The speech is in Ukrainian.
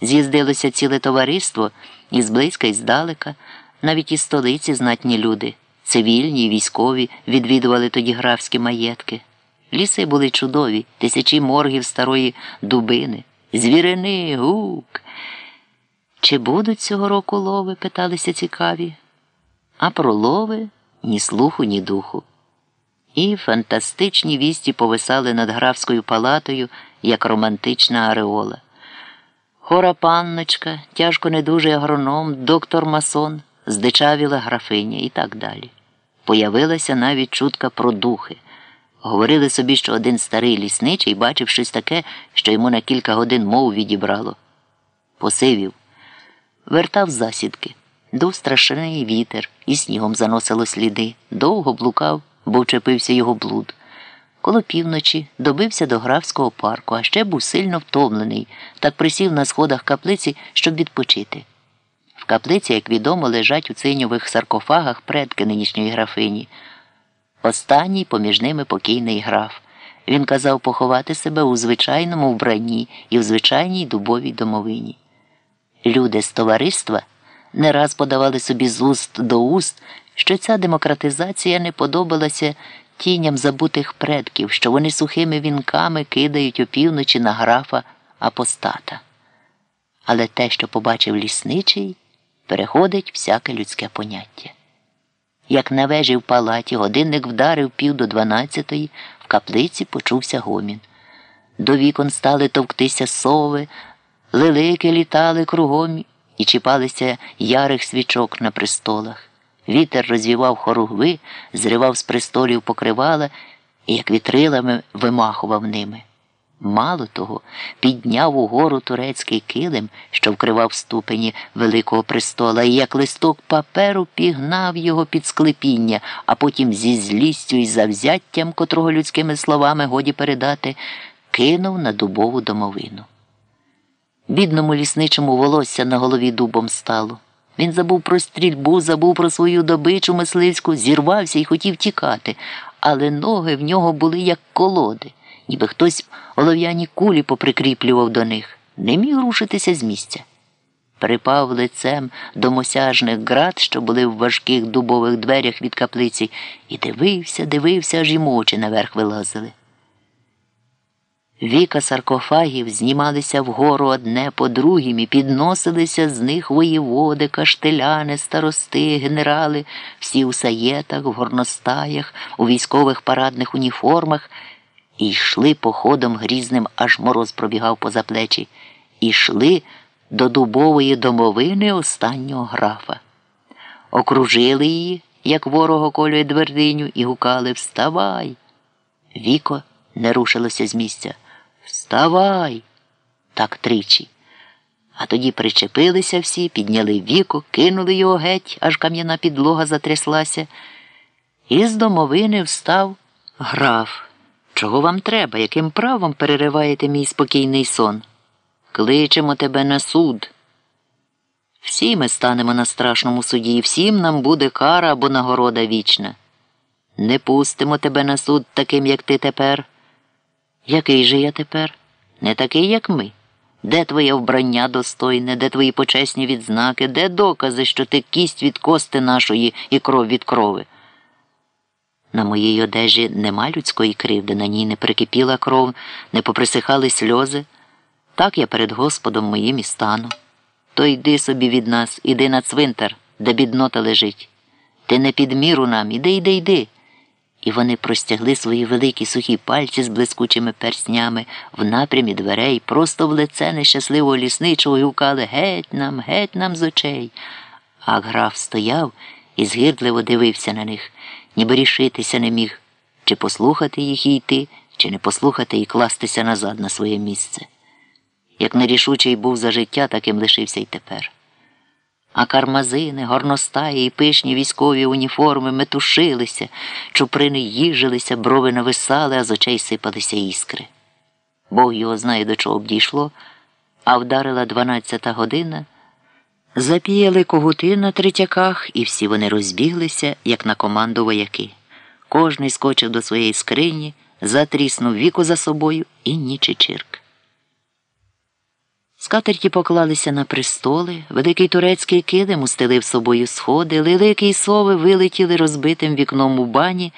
З'їздилося ціле товариство і зблизька, і здалека, навіть із столиці знатні люди, цивільні і військові відвідували тоді графські маєтки. Ліси були чудові, тисячі моргів старої дубини, звірини, гук. Чи будуть цього року лови? питалися цікаві. А про лови ні слуху, ні духу. І фантастичні вісті повисали над графською палатою, як романтична ареола. Хора панночка, тяжко недужий агроном, доктор масон, здичавіла графиня і так далі. Появилася навіть чутка про духи. Говорили собі, що один старий лісничий бачив щось таке, що йому на кілька годин мову відібрало. Посивів, вертав засідки, дув страшний вітер, і снігом заносило сліди, довго блукав, бо вчепився його блуд. Коло півночі добився до графського парку, а ще був сильно втомлений, так присів на сходах каплиці, щоб відпочити. В каплиці, як відомо, лежать у циньових саркофагах предки нинішньої графині. Останній поміж ними покійний граф. Він казав поховати себе у звичайному вбранні і в звичайній дубовій домовині. Люди з товариства не раз подавали собі з уст до уст, що ця демократизація не подобалася тіням забутих предків, що вони сухими вінками кидають опівночі на графа апостата. Але те, що побачив лісничий, переходить всяке людське поняття. Як на вежі в палаті годинник вдарив пів до дванадцятої, в каплиці почувся гомін. До вікон стали товктися сови, лилики літали кругом і чіпалися ярих свічок на престолах. Вітер розвівав хоругви, зривав з престолів покривала і, як вітрилами, вимахував ними. Мало того, підняв угору турецький килим, що вкривав ступені Великого престола, і як листок паперу пігнав його під склепіння, а потім зі злістю і завзяттям, котрого людськими словами годі передати, кинув на дубову домовину. Бідному лісничому волосся на голові дубом стало. Він забув про стрільбу, забув про свою добичу мисливську, зірвався і хотів тікати, але ноги в нього були як колоди, ніби хтось олов'яні кулі поприкріплював до них, не міг рушитися з місця. Припав лицем до мосяжних град, що були в важких дубових дверях від каплиці, і дивився, дивився, аж йому очі наверх вилазили. Віка саркофагів знімалися вгору одне по другім і підносилися з них воєводи, каштеляни, старости, генерали, всі у саєтах, в горностаях, у військових парадних уніформах, і йшли походом грізним, аж мороз пробігав поза плечі, і йшли до дубової домовини останнього графа. Окружили її, як ворог околює двердиню, і гукали Вставай! Віко не рушилося з місця. Вставай, так тричі. А тоді причепилися всі, підняли віку, кинули його геть, аж кам'яна підлога затряслася. І з домовини встав граф. Чого вам треба? Яким правом перериваєте мій спокійний сон? Кличемо тебе на суд. Всі ми станемо на страшному суді, і всім нам буде кара або нагорода вічна. Не пустимо тебе на суд таким, як ти тепер. Який же я тепер? Не такий, як ми. Де твоє вбрання достойне, де твої почесні відзнаки, де докази, що ти кість від кости нашої і кров від крови? На моїй одежі нема людської кривди, на ній не прикипіла кров, не поприсихали сльози. Так я перед Господом моїм і стану. То йди собі від нас, іди на цвинтар, де біднота лежить. Ти не під міру нам, іди, йди, йди і вони простягли свої великі сухі пальці з блискучими перснями в напрямі дверей, просто в лице нещасливого лісничого гукали Геть нам, геть нам з очей. А граф стояв і згірдливо дивився на них, ніби рішитися не міг, чи послухати їх і йти, чи не послухати і кластися назад на своє місце. Як нерішучий був за життя, таким лишився й тепер а кармазини, горностаї і пишні військові уніформи метушилися, чуприни їжилися, брови нависали, а з очей сипалися іскри. Бог його знає, до чого б дійшло, а вдарила дванадцята година. Запіяли когути на третяках, і всі вони розбіглися, як на команду вояки. Кожний скочив до своєї скрині, затріснув віку за собою і нічий чирк. Скатерті поклалися на престоли, великий турецький килим устелив собою сходи, лилики й сови вилетіли розбитим вікном у бані,